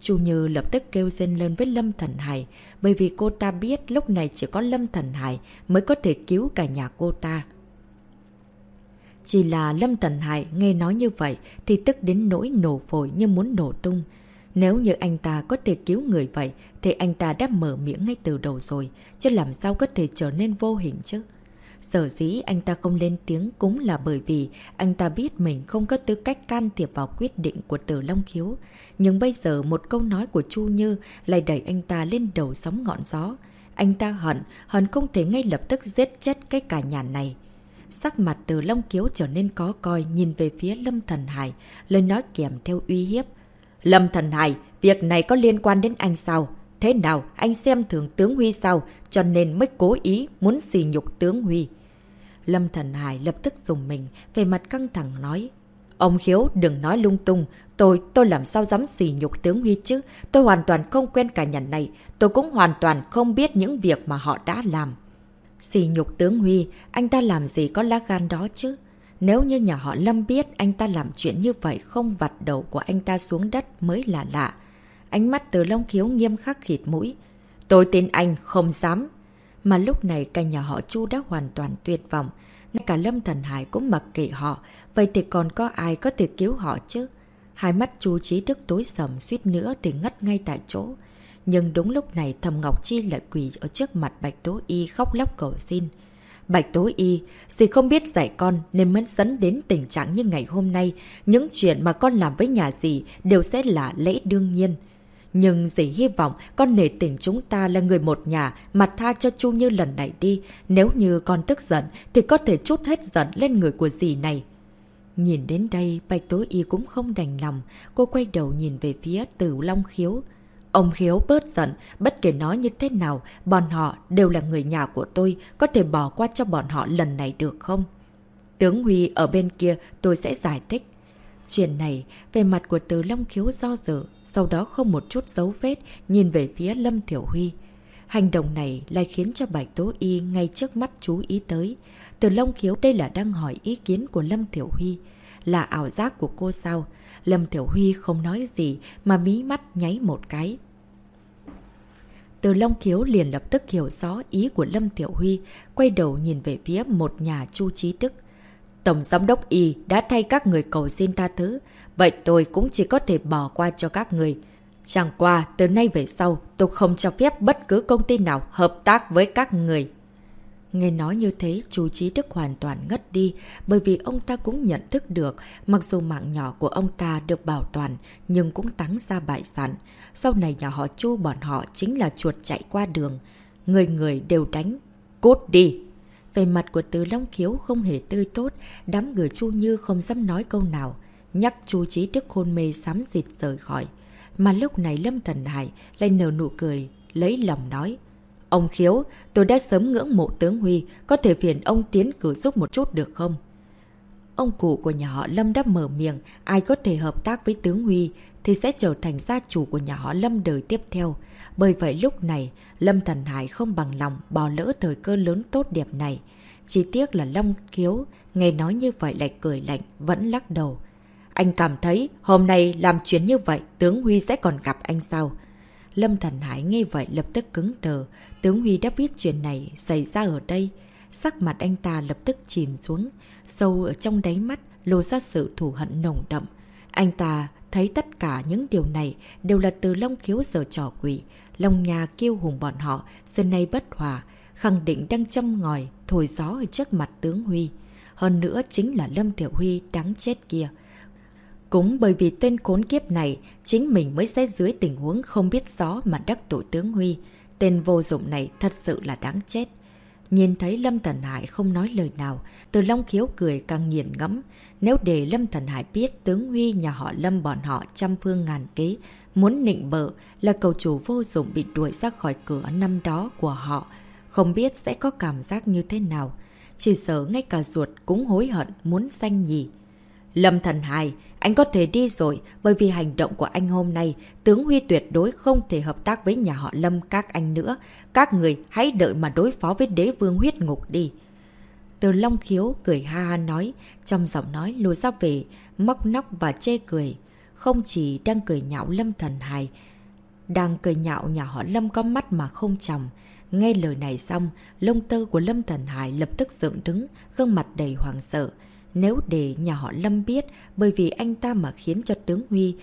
Chu Như lập tức kêu rên lên với Lâm Thần Hải, bởi vì cô ta biết lúc này chỉ có Lâm Thần Hải mới có thể cứu cả nhà cô ta. Chỉ là Lâm Thần Hải nghe nói như vậy thì tức đến nỗi nổ phổi như muốn nổ tung. Nếu như anh ta có thể cứu người vậy thì anh ta đã mở miệng ngay từ đầu rồi, chứ làm sao có thể trở nên vô hình chứ? Sở dĩ anh ta không lên tiếng cũng là bởi vì anh ta biết mình không có tư cách can thiệp vào quyết định của Tử Long Khiếu. Nhưng bây giờ một câu nói của Chu Như lại đẩy anh ta lên đầu sóng ngọn gió. Anh ta hận, hận không thể ngay lập tức giết chết cái cả nhà này. Sắc mặt từ Long Kiếu trở nên có coi nhìn về phía Lâm Thần Hải, lời nói kèm theo uy hiếp. Lâm Thần Hải, việc này có liên quan đến anh sao? Thế nào, anh xem thường tướng Huy sao, cho nên mới cố ý muốn xì nhục tướng Huy. Lâm Thần Hải lập tức dùng mình, về mặt căng thẳng nói. Ông Khiếu đừng nói lung tung, tôi, tôi làm sao dám xì nhục tướng Huy chứ, tôi hoàn toàn không quen cả nhà này, tôi cũng hoàn toàn không biết những việc mà họ đã làm. Xì nhục tướng Huy, anh ta làm gì có lá gan đó chứ? Nếu như nhà họ Lâm biết anh ta làm chuyện như vậy không vặt đầu của anh ta xuống đất mới là lạ. Ánh mắt từ Long Khiếu nghiêm khắc khịt mũi. Tôi tin anh, không dám. Mà lúc này cả nhà họ Chu đã hoàn toàn tuyệt vọng. Ngay cả Lâm Thần Hải cũng mặc kệ họ. Vậy thì còn có ai có thể cứu họ chứ? Hai mắt chú trí đức tối sầm suýt nữa thì ngất ngay tại chỗ. Nhưng đúng lúc này Thầm Ngọc Chi lại quỳ ở trước mặt Bạch Tố Y khóc lóc cầu xin. Bạch Tố Y, dì không biết dạy con nên mới dẫn đến tình trạng như ngày hôm nay. Những chuyện mà con làm với nhà dì đều sẽ là lễ đương nhiên. Nhưng dì hy vọng con nể tình chúng ta là người một nhà, mặt tha cho Chu Như lần này đi. Nếu như con tức giận thì có thể chút hết giận lên người của dì này. Nhìn đến đây, Bạch Tố Y cũng không đành lòng. Cô quay đầu nhìn về phía Tử Long Khiếu. Ông Khiếu bớt giận, bất kể nói như thế nào, bọn họ đều là người nhà của tôi, có thể bỏ qua cho bọn họ lần này được không? Tướng Huy ở bên kia tôi sẽ giải thích. Chuyện này, về mặt của Từ Long Khiếu do dự, sau đó không một chút dấu vết, nhìn về phía Lâm Thiểu Huy. Hành động này lại khiến cho Bạch Tố Y ngay trước mắt chú ý tới. Từ Long Khiếu đây là đang hỏi ý kiến của Lâm Thiểu Huy. Là ảo giác của cô sao? Lâm Thiểu Huy không nói gì mà mí mắt nháy một cái. Từ Long Khiếu liền lập tức hiểu rõ ý của Lâm Tiểu Huy, quay đầu nhìn về phía một nhà Chu Trí Đức. Tổng giám đốc Y đã thay các người cầu xin tha thứ, vậy tôi cũng chỉ có thể bỏ qua cho các người. Chẳng qua, từ nay về sau, tôi không cho phép bất cứ công ty nào hợp tác với các người. Nghe nói như thế, chú Trí Đức hoàn toàn ngất đi, bởi vì ông ta cũng nhận thức được, mặc dù mạng nhỏ của ông ta được bảo toàn, nhưng cũng tắng ra bại sản. Sau này nhà họ Chu bọn họ chính là chuột chạy qua đường. Người người đều đánh. Cút đi! Về mặt của Từ Long Khiếu không hề tươi tốt, đám người Chu Như không dám nói câu nào. Nhắc Chu Trí Đức hôn mê xám dịt rời khỏi. Mà lúc này Lâm Thần Hải lại nở nụ cười, lấy lòng nói. Ông Khiếu, tôi đã sớm ngưỡng mộ tướng Huy, có thể phiền ông tiến cử giúp một chút được không? Ông cụ của nhà họ Lâm đã mở miệng, ai có thể hợp tác với tướng Huy thì sẽ trở thành gia chủ của nhà họ Lâm đời tiếp theo. Bởi vậy lúc này, Lâm Thần Hải không bằng lòng bỏ lỡ thời cơ lớn tốt đẹp này. Chỉ tiếc là Lâm Kiếu nghe nói như vậy lại cười lạnh, vẫn lắc đầu. Anh cảm thấy hôm nay làm chuyến như vậy, tướng Huy sẽ còn gặp anh sao? Lâm Thần Hải nghe vậy lập tức cứng đờ. Tướng Huy đã biết chuyện này xảy ra ở đây. Sắc mặt anh ta lập tức chìm xuống. Sâu ở trong đáy mắt lô ra sự thù hận nồng đậm. Anh ta thấy tất cả những điều này đều là từ Long Khiếu giờ trò quỷ. Long nhà kêu hùng bọn họ, giờ nay bất hòa, khẳng định đang châm ngòi, thổi gió ở trước mặt tướng Huy. Hơn nữa chính là Lâm Tiểu Huy đáng chết kia. Cũng bởi vì tên khốn kiếp này, chính mình mới sẽ dưới tình huống không biết gió mà đắc tội tướng Huy. tên vô dụng này thật sự là đáng chết. Nhìn thấy Lâm Thần Hải không nói lời nào, từ Long Khiếu cười càng nghiền ngẫm. Nếu để Lâm Thần Hải biết tướng Huy nhà họ Lâm bọn họ trăm phương ngàn kế, muốn nịnh bợ là cầu chủ vô dụng bị đuổi ra khỏi cửa năm đó của họ, không biết sẽ có cảm giác như thế nào. Chỉ sợ ngay cả ruột cũng hối hận muốn sanh nhì. Lâm Thần Hải, anh có thể đi rồi bởi vì hành động của anh hôm nay, tướng Huy tuyệt đối không thể hợp tác với nhà họ Lâm các anh nữa. Các người hãy đợi mà đối phó với đế vương huyết ngục đi. Từ Long Khiếu cười ha ha nói, trong giọng nói lùi ra về, móc nóc và chê cười. Không chỉ đang cười nhạo Lâm Thần Hải, đang cười nhạo nhà họ Lâm có mắt mà không chồng. Nghe lời này xong, lông tơ của Lâm Thần Hải lập tức dựng đứng, gương mặt đầy hoàng sợ. Nếu để nhà họ Lâm biết bởi vì anh ta mà khiến cho tướng Huy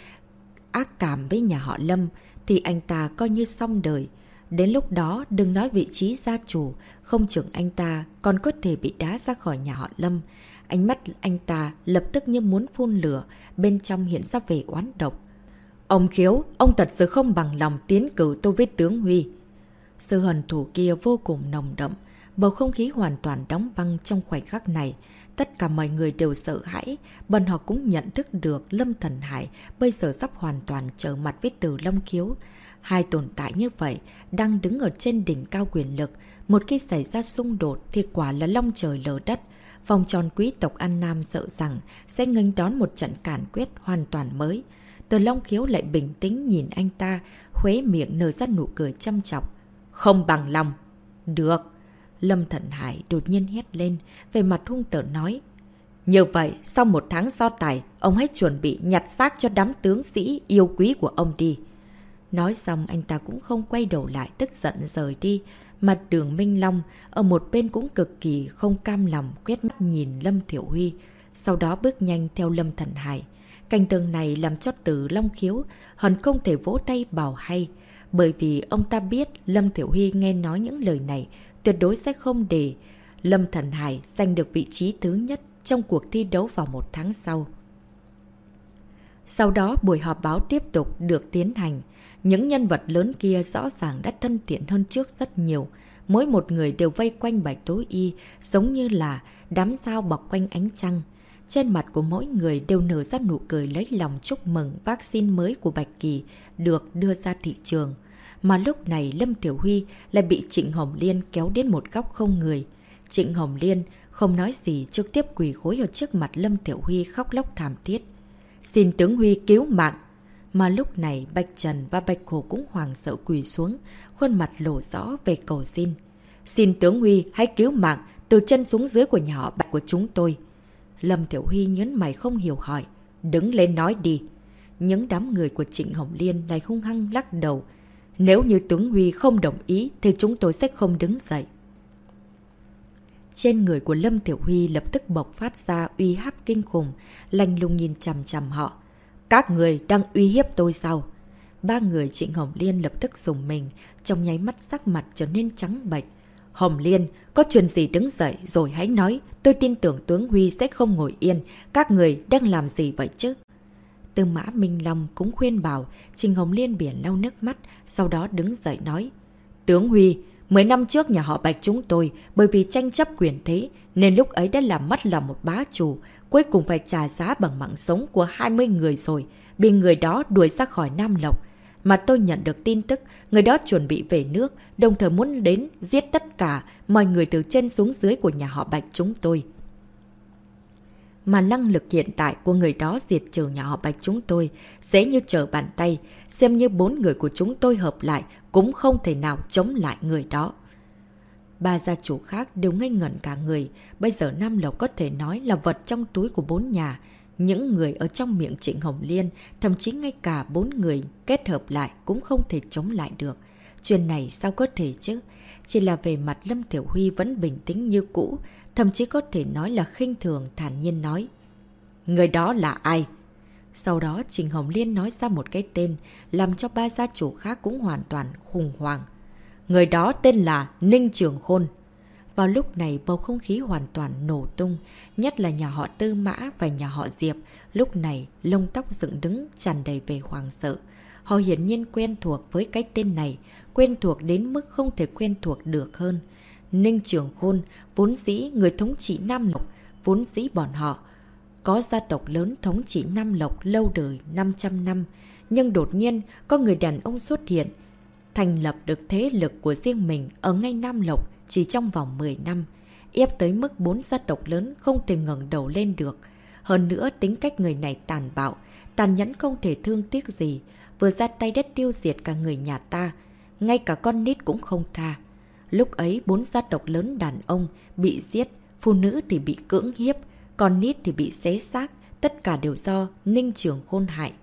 ác cảm với nhà họ Lâm thì anh ta coi như xong đời. Đến lúc đó đừng nói vị trí gia chủ, không chừng anh ta còn có thể bị đá ra khỏi nhà họ Lâm. Ánh mắt anh ta lập tức như muốn phun lửa, bên trong hiện ra vẻ oán độc. Ông khiếu, ông thật sự không bằng lòng tiến cử tôi với tướng Huy. Sự hận thủ kia vô cùng nồng đậm, bầu không khí hoàn toàn đóng băng trong khoảnh khắc này. Tất cả mọi người đều sợ hãi, bọn họ cũng nhận thức được Lâm Thần Hải bây giờ sắp hoàn toàn trở mặt với từ Long Khiếu. Hai tồn tại như vậy, đang đứng ở trên đỉnh cao quyền lực. Một khi xảy ra xung đột thì quả là long trời lở đất. Vòng tròn quý tộc An Nam sợ rằng sẽ nghênh đón một trận cản quyết hoàn toàn mới. Từ Long Khiếu lại bình tĩnh nhìn anh ta, khuế miệng nở ra nụ cười chăm chọc. Không bằng lòng. Được. Lâm thận Hải đột nhiên hét lên, về mặt hung tợn nói. Như vậy, sau một tháng so tài, ông hãy chuẩn bị nhặt xác cho đám tướng sĩ yêu quý của ông đi. Nói xong anh ta cũng không quay đầu lại tức giận rời đi. Mặt đường Minh Long, ở một bên cũng cực kỳ không cam lòng quét mắt nhìn Lâm Thiểu Huy. Sau đó bước nhanh theo Lâm Thần Hải. Cảnh tường này làm cho từ Long Khiếu hẳn không thể vỗ tay bảo hay. Bởi vì ông ta biết Lâm Thiểu Huy nghe nói những lời này tuyệt đối sẽ không để Lâm Thần Hải giành được vị trí thứ nhất trong cuộc thi đấu vào một tháng sau. Sau đó buổi họp báo tiếp tục được tiến hành. Những nhân vật lớn kia rõ ràng đã thân thiện hơn trước rất nhiều. Mỗi một người đều vây quanh bạch tối y, giống như là đám sao bọc quanh ánh trăng. Trên mặt của mỗi người đều nở ra nụ cười lấy lòng chúc mừng vaccine mới của Bạch Kỳ được đưa ra thị trường. Mà lúc này Lâm Tiểu Huy lại bị Trịnh Hồng Liên kéo đến một góc không người. Trịnh Hồng Liên không nói gì trực tiếp quỳ gối ở trước mặt Lâm Tiểu Huy khóc lóc thảm thiết. Xin tướng Huy cứu mạng! Mà lúc này Bạch Trần và Bạch Hồ cũng hoàng sợ quỳ xuống, khuôn mặt lộ rõ về cầu xin. Xin tướng Huy hãy cứu mạng từ chân xuống dưới của nhà họ Bạch của chúng tôi. Lâm Tiểu Huy nhấn mày không hiểu hỏi. Đứng lên nói đi. Những đám người của Trịnh Hồng Liên lại hung hăng lắc đầu. Nếu như tướng Huy không đồng ý thì chúng tôi sẽ không đứng dậy. Trên người của Lâm Tiểu Huy lập tức bộc phát ra uy háp kinh khủng, lanh lùng nhìn chằm chằm họ. Các người đang uy hiếp tôi sao? Ba người Trịnh Hồng Liên lập tức dùng mình, trong nháy mắt sắc mặt trở nên trắng bệch. Hồng Liên, có chuyện gì đứng dậy rồi hãy nói, tôi tin tưởng tướng Huy sẽ không ngồi yên, các người đang làm gì vậy chứ? Tư mã Minh Long cũng khuyên bảo, Trình Hồng Liên biển lau nước mắt, sau đó đứng dậy nói. Tướng Huy, 10 năm trước nhà họ Bạch chúng tôi bởi vì tranh chấp quyền thế nên lúc ấy đã làm mất lòng một bá chủ, cuối cùng phải trả giá bằng mạng sống của 20 người rồi, bị người đó đuổi ra khỏi Nam Lộc. Mà tôi nhận được tin tức, người đó chuẩn bị về nước, đồng thời muốn đến giết tất cả mọi người từ trên xuống dưới của nhà họ Bạch chúng tôi. Mà năng lực hiện tại của người đó diệt trừ nhà họ Bạch chúng tôi, dễ như trở bàn tay, xem như bốn người của chúng tôi hợp lại cũng không thể nào chống lại người đó. Ba gia chủ khác đều ngây ngẩn cả người, bây giờ Nam Lộc có thể nói là vật trong túi của bốn nhà. Những người ở trong miệng Trịnh Hồng Liên, thậm chí ngay cả bốn người kết hợp lại cũng không thể chống lại được. Chuyện này sao có thể chứ? Chỉ là về mặt Lâm Tiểu Huy vẫn bình tĩnh như cũ, thậm chí có thể nói là khinh thường thản nhiên nói. Người đó là ai? Sau đó Trình Hồng Liên nói ra một cái tên, làm cho ba gia chủ khác cũng hoàn toàn khủng hoảng. Người đó tên là Ninh Trường Khôn. Vào lúc này bầu không khí hoàn toàn nổ tung, nhất là nhà họ Tư Mã và nhà họ Diệp, lúc này lông tóc dựng đứng tràn đầy về hoàng sợ. Họ hiển nhiên quen thuộc với cái tên này, quen thuộc đến mức không thể quen thuộc được hơn. Ninh Trường Khôn, vốn dĩ người thống trị Nam Lộc, vốn dĩ bọn họ. Có gia tộc lớn thống trị Nam Lộc lâu đời 500 năm, nhưng đột nhiên có người đàn ông xuất hiện, thành lập được thế lực của riêng mình ở ngay Nam Lộc chỉ trong vòng 10 năm, ép tới mức bốn gia tộc lớn không thể ngẩng đầu lên được. Hơn nữa tính cách người này tàn bạo, tàn nhẫn không thể thương tiếc gì, vừa ra tay đất tiêu diệt cả người nhà ta, ngay cả con nít cũng không tha. Lúc ấy bốn gia tộc lớn đàn ông bị giết, phụ nữ thì bị cưỡng hiếp, con nít thì bị xé xác, tất cả đều do Ninh Trường Khôn hại.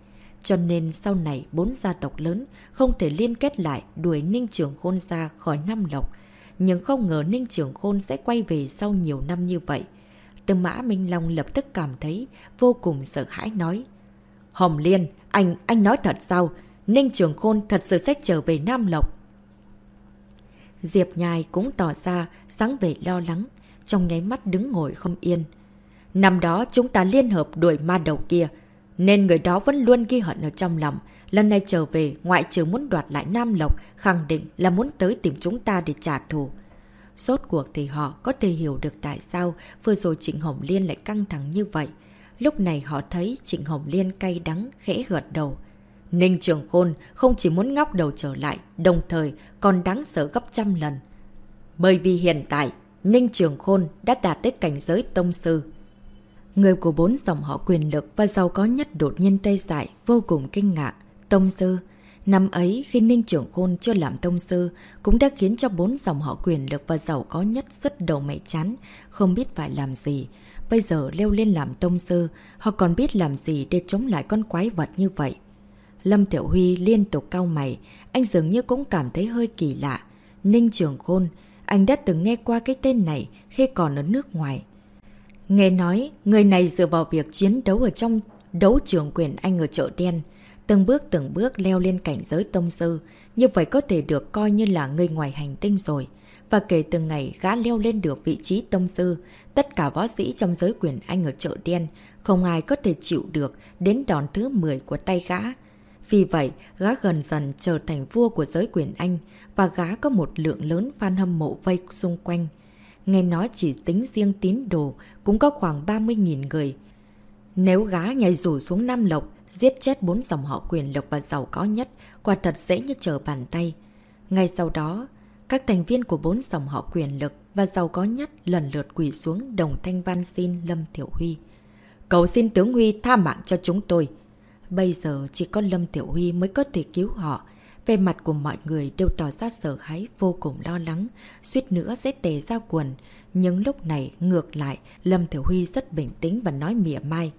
Cho nên sau này bốn gia tộc lớn không thể liên kết lại đuổi Ninh Trường Khôn ra khỏi Nam Lộc. Nhưng không ngờ Ninh Trường Khôn sẽ quay về sau nhiều năm như vậy. Tư mã Minh Long lập tức cảm thấy vô cùng sợ hãi nói. Hồng Liên, anh, anh nói thật sao? Ninh Trường Khôn thật sự sẽ trở về Nam Lộc. Diệp Nhai cũng tỏ ra sáng vẻ lo lắng, trong nháy mắt đứng ngồi không yên. Năm đó chúng ta liên hợp đuổi ma đầu kia, nên người đó vẫn luôn ghi hận ở trong lòng. Lần này trở về, ngoại trừ muốn đoạt lại Nam Lộc, khẳng định là muốn tới tìm chúng ta để trả thù. Rốt cuộc thì họ có thể hiểu được tại sao vừa rồi Trịnh Hồng Liên lại căng thẳng như vậy. Lúc này họ thấy Trịnh Hồng Liên cay đắng, khẽ gật đầu. Ninh Trường Khôn không chỉ muốn ngóc đầu trở lại, đồng thời còn đáng sợ gấp trăm lần. Bởi vì hiện tại, Ninh Trường Khôn đã đạt tới cảnh giới tông sư. Người của bốn dòng họ quyền lực và giàu có nhất đột nhiên tê dại, vô cùng kinh ngạc. Tông sư, năm ấy khi Ninh trưởng Khôn chưa làm tông sư, cũng đã khiến cho bốn dòng họ quyền lực và giàu có nhất rất đầu mẹ chán, không biết phải làm gì. Bây giờ leo lên làm tông sư, họ còn biết làm gì để chống lại con quái vật như vậy. Lâm Tiểu Huy liên tục cau mày, anh dường như cũng cảm thấy hơi kỳ lạ. Ninh Trường Khôn, anh đã từng nghe qua cái tên này khi còn ở nước ngoài. Nghe nói, người này dựa vào việc chiến đấu ở trong đấu trường quyền Anh ở chợ đen, từng bước từng bước leo lên cảnh giới tông sư, như vậy có thể được coi như là người ngoài hành tinh rồi. Và kể từ ngày gã leo lên được vị trí tông sư, tất cả võ sĩ trong giới quyền Anh ở chợ đen, không ai có thể chịu được đến đòn thứ 10 của tay gã. Vì vậy, gã gần dần trở thành vua của giới quyền Anh và gã có một lượng lớn fan hâm mộ vây xung quanh. Nghe nói chỉ tính riêng tín đồ cũng có khoảng 30.000 người. Nếu gá nhảy rủ xuống Nam Lộc, giết chết bốn dòng họ quyền lực và giàu có nhất, quả thật dễ như trở bàn tay. Ngay sau đó, các thành viên của bốn dòng họ quyền lực và giàu có nhất lần lượt quỳ xuống đồng thanh văn xin Lâm Tiểu Huy. Cầu xin tướng Huy tha mạng cho chúng tôi. Bây giờ chỉ có Lâm Tiểu Huy mới có thể cứu họ. Về mặt của mọi người đều tỏ ra sợ hãi vô cùng lo lắng, suýt nữa sẽ tề ra quần. Nhưng lúc này, ngược lại, Lâm Thiểu Huy rất bình tĩnh và nói mỉa mai.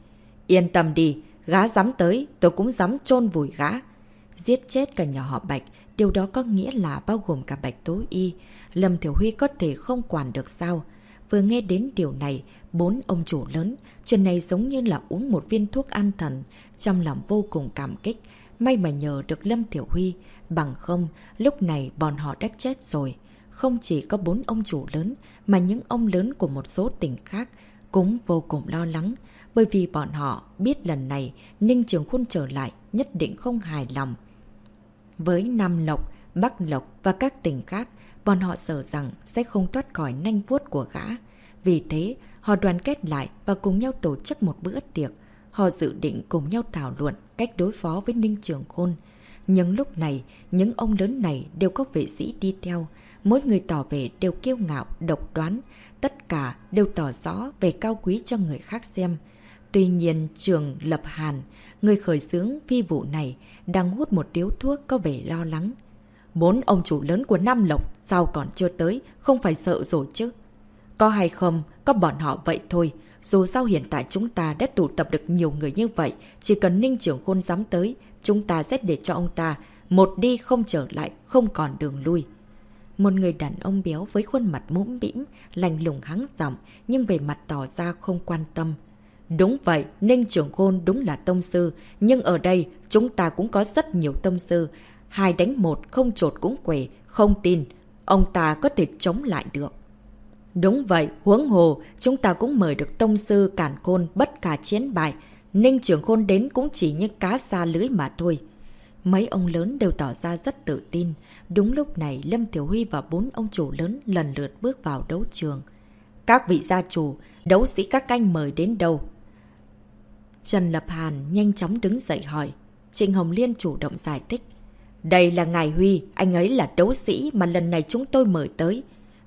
Yên tâm đi, gá dám tới, tôi cũng dám chôn vùi gá. Giết chết cả nhà họ Bạch, điều đó có nghĩa là bao gồm cả Bạch Tố Y. Lâm Thiểu Huy có thể không quản được sao. Vừa nghe đến điều này, bốn ông chủ lớn, chuyện này giống như là uống một viên thuốc an thần, trong lòng vô cùng cảm kích. May mà nhờ được Lâm Thiểu Huy, bằng không, lúc này bọn họ đã chết rồi. Không chỉ có bốn ông chủ lớn, mà những ông lớn của một số tỉnh khác cũng vô cùng lo lắng, bởi vì bọn họ biết lần này Ninh Trường Khôn trở lại nhất định không hài lòng. Với Nam Lộc, Bắc Lộc và các tỉnh khác, bọn họ sợ rằng sẽ không thoát khỏi nanh vuốt của gã. Vì thế, họ đoàn kết lại và cùng nhau tổ chức một bữa tiệc. Họ dự định cùng nhau thảo luận cách đối phó với Ninh Trường Khôn. Nhưng lúc này, những ông lớn này đều có vệ sĩ đi theo. Mỗi người tỏ vẻ đều kiêu ngạo, độc đoán. Tất cả đều tỏ rõ về cao quý cho người khác xem. Tuy nhiên, trường Lập Hàn, người khởi xướng phi vụ này, đang hút một điếu thuốc có vẻ lo lắng. Bốn ông chủ lớn của Nam Lộc sao còn chưa tới, không phải sợ rồi chứ. Có hay không, có bọn họ vậy thôi. Dù sao hiện tại chúng ta đã tụ tập được nhiều người như vậy, chỉ cần Ninh Trưởng Khôn dám tới, chúng ta sẽ để cho ông ta một đi không trở lại, không còn đường lui. Một người đàn ông béo với khuôn mặt mũm bĩm, lành lùng hắng giọng nhưng về mặt tỏ ra không quan tâm. Đúng vậy, Ninh Trưởng Khôn đúng là tông sư, nhưng ở đây chúng ta cũng có rất nhiều tông sư. Hai đánh một, không trột cũng quể, không tin. Ông ta có thể chống lại được. Đúng vậy, huống hồ, chúng ta cũng mời được tông sư cản khôn bất cả chiến bại. Ninh trưởng khôn đến cũng chỉ như cá xa lưới mà thôi. Mấy ông lớn đều tỏ ra rất tự tin. Đúng lúc này, Lâm Tiểu Huy và bốn ông chủ lớn lần lượt bước vào đấu trường. Các vị gia chủ, đấu sĩ các canh mời đến đâu? Trần Lập Hàn nhanh chóng đứng dậy hỏi. Trịnh Hồng Liên chủ động giải thích. Đây là Ngài Huy, anh ấy là đấu sĩ mà lần này chúng tôi mời tới.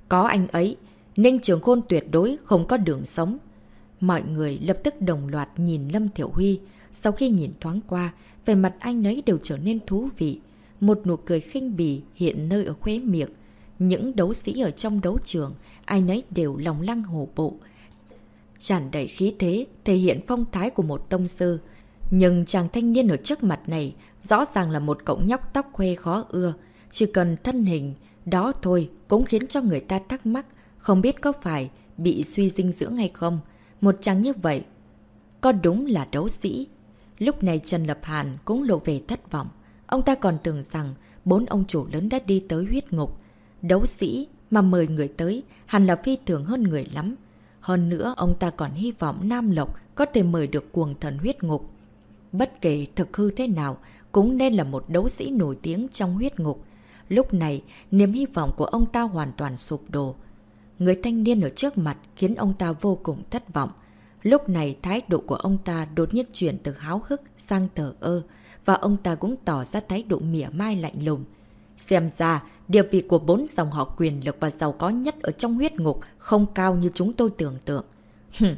Có anh ấy, Ninh Trường Khôn tuyệt đối không có đường sống. Mọi người lập tức đồng loạt nhìn Lâm Thiểu Huy. Sau khi nhìn thoáng qua, về mặt anh ấy đều trở nên thú vị. Một nụ cười khinh bỉ hiện nơi ở khóe miệng. Những đấu sĩ ở trong đấu trường, ai nấy đều lòng lăng hổ bộ. Tràn đầy khí thế, thể hiện phong thái của một tông sư. Nhưng chàng thanh niên ở trước mặt này rõ ràng là một cậu nhóc tóc khoe khó ưa. Chỉ cần thân hình, đó thôi cũng khiến cho người ta thắc mắc, không biết có phải bị suy dinh dưỡng hay không. Một chàng như vậy, có đúng là đấu sĩ. Lúc này Trần Lập Hàn cũng lộ về thất vọng. Ông ta còn tưởng rằng bốn ông chủ lớn đã đi tới huyết ngục. Đấu sĩ mà mời người tới hẳn là phi thường hơn người lắm. Hơn nữa, ông ta còn hy vọng Nam Lộc có thể mời được cuồng thần huyết ngục. Bất kể thực hư thế nào, cũng nên là một đấu sĩ nổi tiếng trong huyết ngục. Lúc này, niềm hy vọng của ông ta hoàn toàn sụp đổ. Người thanh niên ở trước mặt khiến ông ta vô cùng thất vọng. Lúc này thái độ của ông ta đột nhiên chuyển từ háo hức sang thờ ơ, và ông ta cũng tỏ ra thái độ mỉa mai lạnh lùng. Xem ra, địa vị của bốn dòng họ quyền lực và giàu có nhất ở trong huyết ngục không cao như chúng tôi tưởng tượng. Hừm,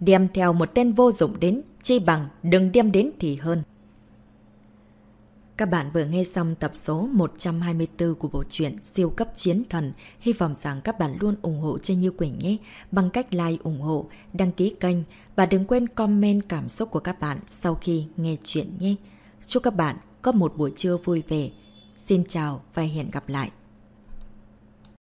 đem theo một tên vô dụng đến, chi bằng đừng đem đến thì hơn. Các bạn vừa nghe xong tập số 124 của bộ truyện Siêu cấp chiến thần. Hy vọng rằng các bạn luôn ủng hộ cho Như Quỳnh nhé bằng cách like ủng hộ, đăng ký kênh và đừng quên comment cảm xúc của các bạn sau khi nghe chuyện nhé. Chúc các bạn có một buổi trưa vui vẻ. Xin chào và hẹn gặp lại.